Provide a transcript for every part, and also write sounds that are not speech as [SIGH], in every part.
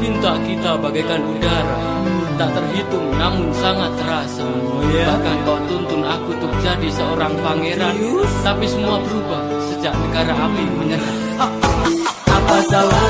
Cinta kita bagaikan udara. Tak terhitung namun sangat terasa. Iya. Bahkan kau tuntun aku untuk jadi seorang pangeran. Tapi semua berubah sejak negara api menyerah. [LAUGHS] Apa salah?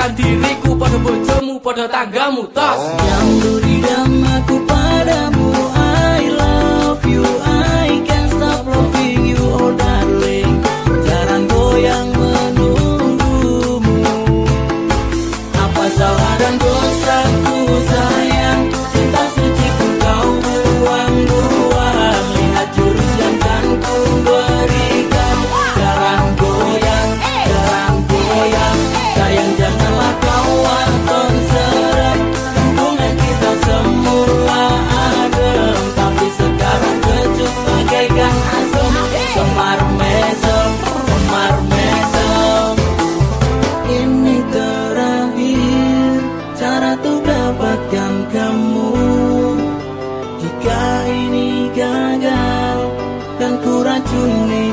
Bukan diriku, pada bojomu, pada tanggamu, tos Yang duri aku dapatkan kamu? Jika ini gagal dan ku racuni